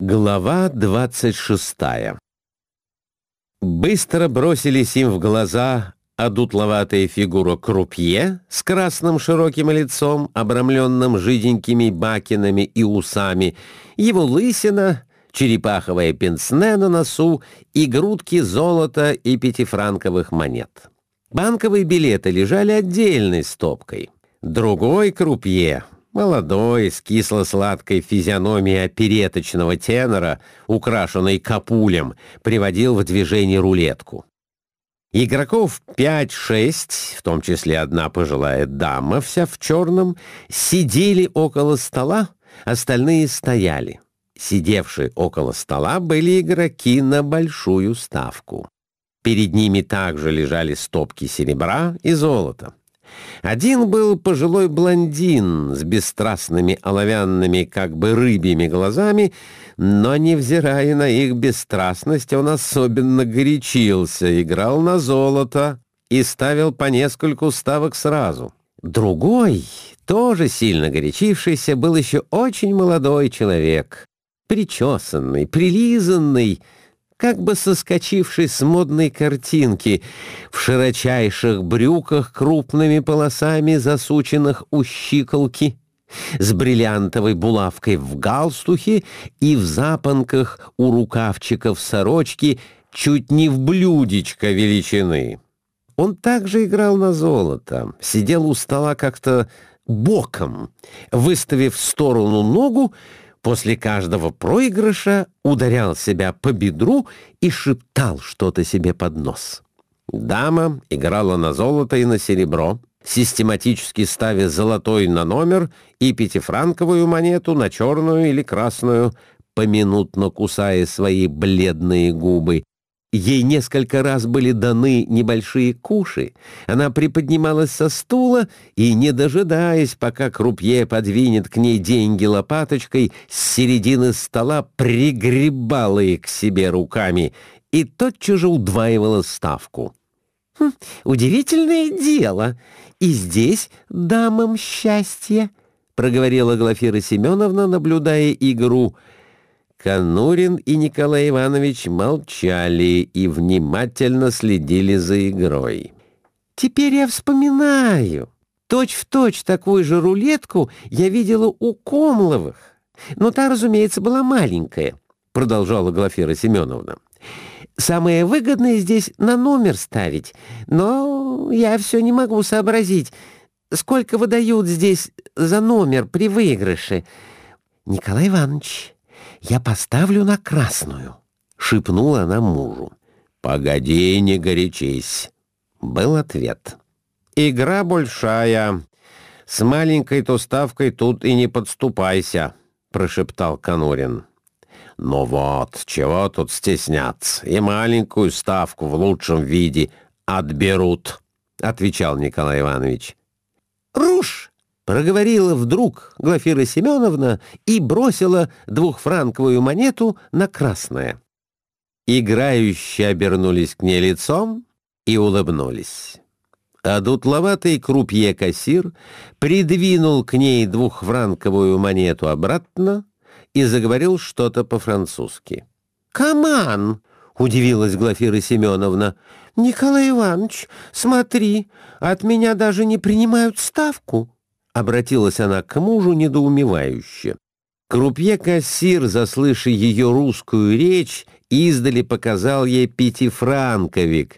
Глава двадцать шестая Быстро бросились им в глаза одутловатая фигура крупье с красным широким лицом, обрамленным жиденькими бакинами и усами, его лысина, черепаховое пенсне на носу и грудки золота и пятифранковых монет. Банковые билеты лежали отдельной стопкой. Другой крупье — Молодой, с кисло-сладкой физиономией опереточного тенора, украшенной капулем, приводил в движение рулетку. Игроков 5-6, в том числе одна пожилая дама, вся в черном, сидели около стола, остальные стояли. Сидевшие около стола были игроки на большую ставку. Перед ними также лежали стопки серебра и золота. Один был пожилой блондин с бесстрастными оловянными, как бы рыбьими глазами, но, невзирая на их бесстрастность, он особенно горячился, играл на золото и ставил по нескольку ставок сразу. Другой, тоже сильно горячившийся, был еще очень молодой человек, причесанный, прилизанный, как бы соскочивший с модной картинки, в широчайших брюках крупными полосами, засученных у щиколки, с бриллиантовой булавкой в галстухе и в запонках у рукавчиков сорочки чуть не в блюдечко величины. Он также играл на золото, сидел у стола как-то боком, выставив в сторону ногу, после каждого проигрыша ударял себя по бедру и шептал что-то себе под нос. Дама играла на золото и на серебро, систематически ставя золотой на номер и пятифранковую монету на черную или красную, поминутно кусая свои бледные губы, Ей несколько раз были даны небольшие куши. Она приподнималась со стула и, не дожидаясь, пока крупье подвинет к ней деньги лопаточкой, с середины стола пригребала их к себе руками и тотчас же удваивала ставку. «Хм, «Удивительное дело. И здесь дамам счастье», — проговорила Глафира Семеновна, наблюдая игру — Конурин и Николай Иванович молчали и внимательно следили за игрой. «Теперь я вспоминаю. Точь-в-точь точь такую же рулетку я видела у Комловых. Но та, разумеется, была маленькая», — продолжала Глафира Семеновна. «Самое выгодное здесь на номер ставить, но я все не могу сообразить, сколько выдают здесь за номер при выигрыше. Николай Иванович, я поставлю на красную», — шепнула она мужу. «Погоди, не горячись», — был ответ. «Игра большая. С маленькой-то ставкой тут и не подступайся», — прошептал Конурин. «Ну вот, чего тут стесняться? И маленькую ставку в лучшем виде отберут», — отвечал Николай Иванович. «Руш!» Проговорила вдруг Глафира Семеновна и бросила двухфранковую монету на красное. Играющие обернулись к ней лицом и улыбнулись. А дутловатый крупье-кассир придвинул к ней двухфранковую монету обратно и заговорил что-то по-французски. «Каман!» — удивилась Глафира Семеновна. «Николай Иванович, смотри, от меня даже не принимают ставку». Обратилась она к мужу недоумевающе. Крупье-кассир, заслышав ее русскую речь, издали показал ей пятифранковик.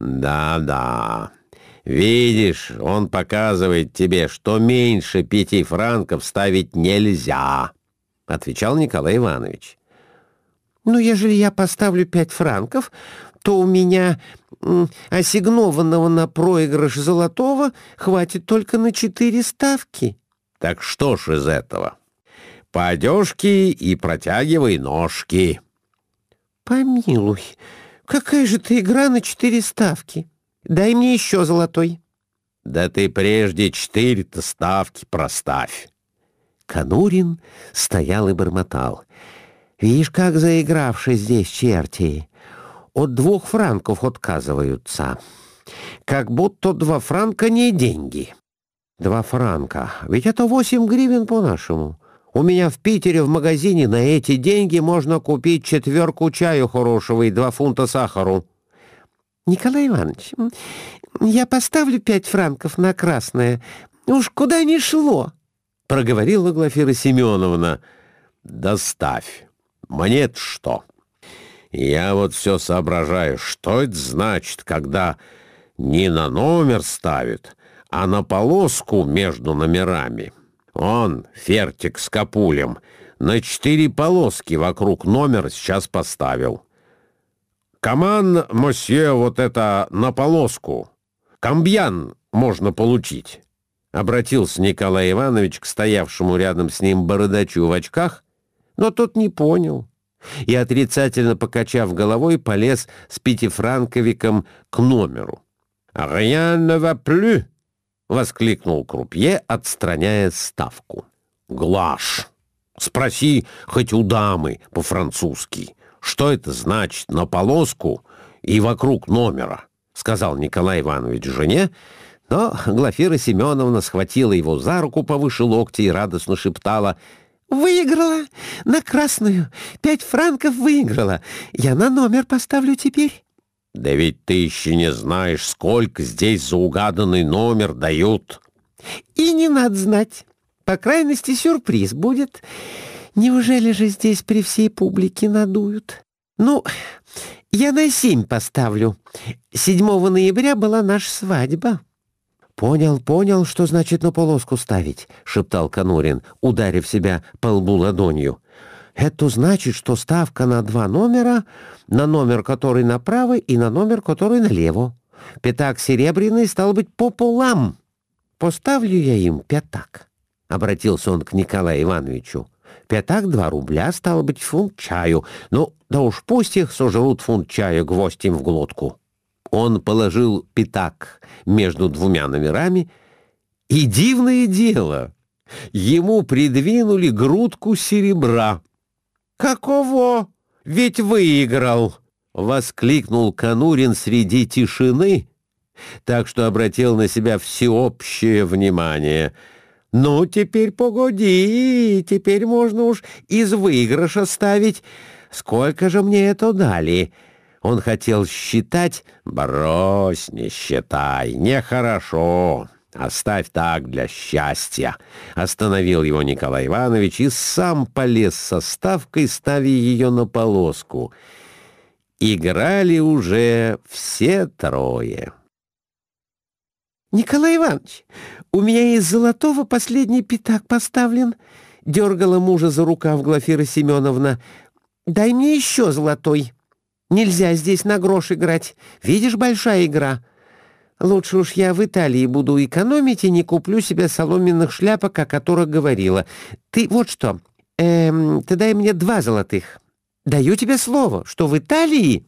«Да-да, видишь, он показывает тебе, что меньше пяти франков ставить нельзя», — отвечал Николай Иванович. «Ну, ежели я поставлю пять франков, то у меня ассигнованного на проигрыш золотого хватит только на четыре ставки. Так что ж из этого? По одежке и протягивай ножки. Помилуй, какая же ты игра на четыре ставки? Дай мне еще золотой. Да ты прежде четыре-то ставки проставь. Конурин стоял и бормотал. Видишь, как заигравший здесь черти от двух франков отказываются. Как будто два франка не деньги. Два франка. Ведь это восемь гривен по-нашему. У меня в Питере в магазине на эти деньги можно купить четверку чаю хорошего и два фунта сахару». «Николай Иванович, я поставлю пять франков на красное. Уж куда ни шло», — проговорила Глафира Семеновна. «Доставь. мне что? Я вот все соображаю, что это значит, когда не на номер ставят, а на полоску между номерами. Он, фертик с капулем, на четыре полоски вокруг номера сейчас поставил. Коман, мосье, вот это на полоску. Камбьян можно получить. Обратился Николай Иванович к стоявшему рядом с ним бородачу в очках, но тот не понял и, отрицательно покачав головой, полез с пятифранковиком к номеру. «Rien ne va plus!» — воскликнул Крупье, отстраняя ставку. «Глаш, спроси хоть у дамы по-французски, что это значит на полоску и вокруг номера?» — сказал Николай Иванович жене, но Глафира Семеновна схватила его за руку повыше локтя и радостно шептала «Выиграла! На красную! Пять франков выиграла! Я на номер поставлю теперь!» «Да ведь ты еще не знаешь, сколько здесь за угаданный номер дают!» «И не надо знать! По крайности, сюрприз будет!» Неужели же здесь при всей публике надуют? Ну, я на семь поставлю. 7 ноября была наша свадьба. «Понял, понял, что значит на полоску ставить», — шептал Конурин, ударив себя по лбу ладонью. «Это значит, что ставка на два номера, на номер, который направо, и на номер, который налево. Пятак серебряный стал быть пополам. Поставлю я им пятак», — обратился он к Николаю Ивановичу. Пятак два рубля, стало быть, фунт чаю. Ну, да уж пусть их сожрут фунт чая гвоздем в глотку. Он положил пятак между двумя номерами, и дивное дело, ему придвинули грудку серебра. «Каково? Ведь выиграл!» — воскликнул Конурин среди тишины, так что обратил на себя всеобщее внимание — «Ну, теперь погоди, теперь можно уж из выигрыша ставить. Сколько же мне это дали?» Он хотел считать. «Брось, не считай, нехорошо. Оставь так для счастья». Остановил его Николай Иванович и сам полез со ставкой, ставя ее на полоску. Играли уже все трое. «Николай Иванович, у меня из золотого последний пятак поставлен», — дергала мужа за рукав Глафира Семеновна. «Дай мне еще золотой. Нельзя здесь на грош играть. Видишь, большая игра. Лучше уж я в Италии буду экономить и не куплю себе соломенных шляпок, о которых говорила. Ты вот что, эм, ты дай мне два золотых. Даю тебе слово, что в Италии...»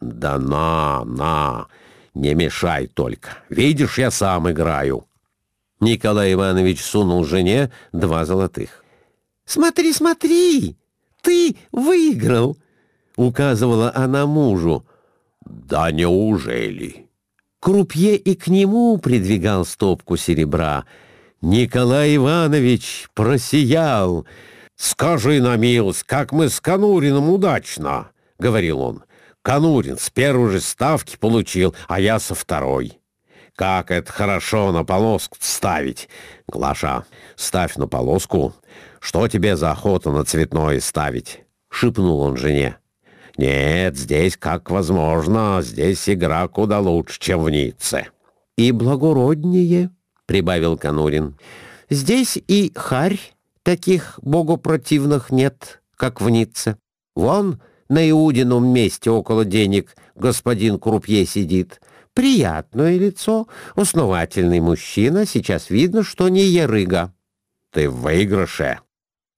«Да на, на!» Не мешай только. Видишь, я сам играю. Николай Иванович сунул жене два золотых. «Смотри, смотри! Ты выиграл!» — указывала она мужу. «Да неужели?» Крупье и к нему придвигал стопку серебра. Николай Иванович просиял. «Скажи на милость, как мы с Конуриным удачно!» — говорил он. Конурин с первой же ставки получил, а я со второй. Как это хорошо на полоску ставить. Глаша, ставь на полоску. Что тебе за охота на цветное ставить? Шепнул он жене. Нет, здесь как возможно, здесь игра куда лучше, чем в Ницце. И благороднее, прибавил Конурин. Здесь и харь таких богопротивных нет, как в Ницце. Вон на Иудином месте около денег господин Крупье сидит. Приятное лицо, основательный мужчина, сейчас видно, что не ерыга. Ты в выигрыше.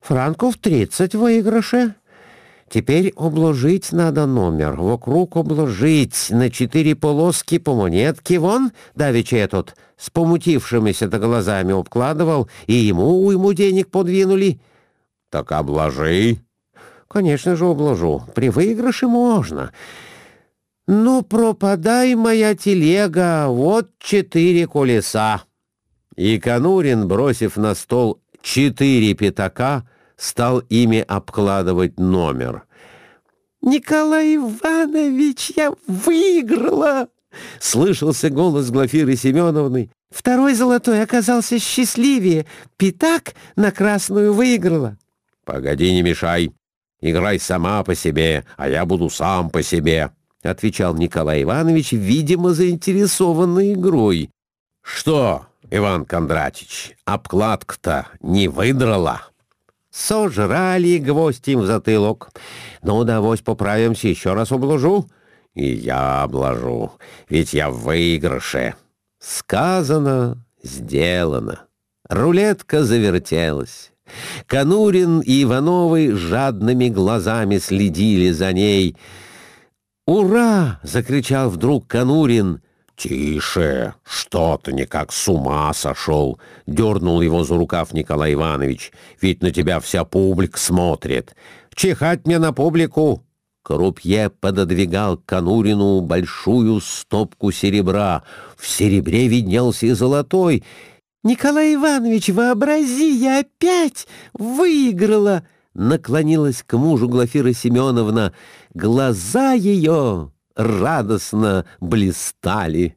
Франков тридцать в выигрыше. Теперь обложить надо номер, вокруг обложить, на четыре полоски по монетке. Вон, давеча этот, с помутившимися-то глазами обкладывал, и ему уйму денег подвинули. Так обложи. Конечно же, обложу. При выигрыше можно. Ну, пропадай, моя телега, вот четыре колеса. И Конурин, бросив на стол четыре пятака стал ими обкладывать номер. «Николай Иванович, я выиграла!» — слышался голос Глафиры Семеновны. «Второй золотой оказался счастливее. Пятак на красную выиграла». «Погоди, не мешай. Играй сама по себе, а я буду сам по себе», — отвечал Николай Иванович, видимо, заинтересованный игрой. «Что, Иван Кондратич, обкладка-то не выдрала?» Сожрали гвоздь им в затылок. Ну, давось поправимся, еще раз обложу. И я обложу, ведь я в выигрыше. Сказано, сделано. Рулетка завертелась. Конурин и Ивановы жадными глазами следили за ней. «Ура!» — закричал вдруг Конурин — «Тише! Что ты никак с ума сошел!» — дернул его за рукав Николай Иванович. «Ведь на тебя вся публика смотрит. Чихать мне на публику!» Крупье пододвигал Конурину большую стопку серебра. В серебре виднелся и золотой. «Николай Иванович, вообрази, я опять выиграла!» Наклонилась к мужу Глафира Семеновна. Глаза ее радостно блистали.